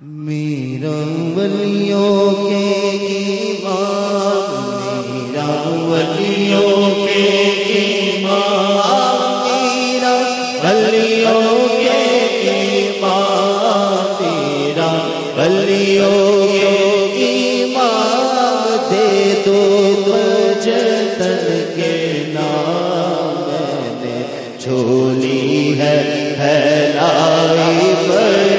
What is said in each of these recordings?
میرا ولیوں کے امام، میرا ولیوں کے امام، میرا ولیوں کے امام تیرا ولیوں کے امام، دے دو مجتن کے نام، میں نے چھولی ہے پھیلائی بڑی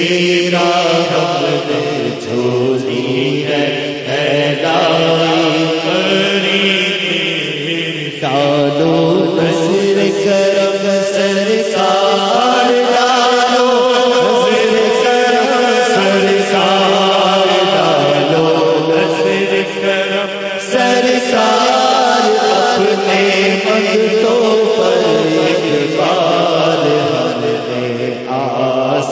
سر رب ہے ڈالو نصر کرم سرکار ڈالو۔ کرم سرکار ڈالو۔ کرم سرکار اپنے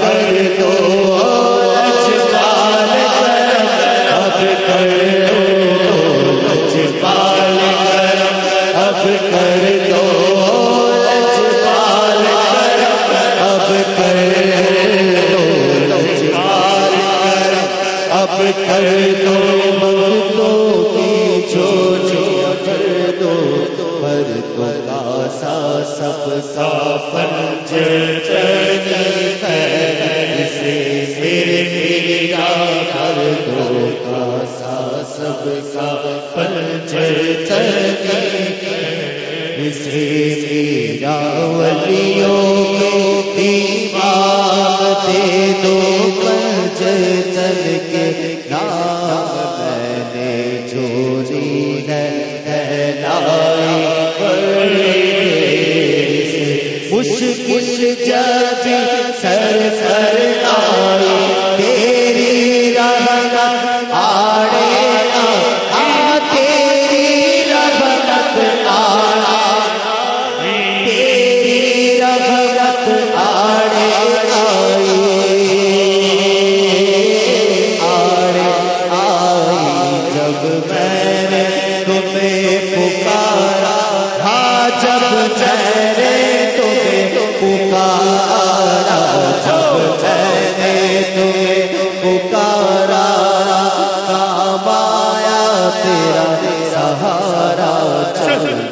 کر دو لجپال اب کر اب اب کی چھوٹیاں کر دو پر تو کاسا سب کا پنج چنی ہے۔ سے میرے میرا کر دو کاسا سب کا پنج چنی سے میرا ولیوں جب سر سر آئی تیری رحمت آڑے آ تیری رحمت آڑا تیری رحمت آڑے آئی آڑے آئی، جب میں نے تمہیں تیرا سہارا چل